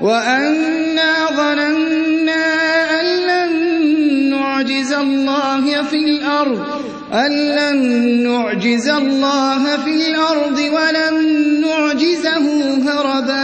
وأنا ظننا أن لن نعجز الله في الأرض أن لن نعجز الله في الأرض ولن نعجزه هربا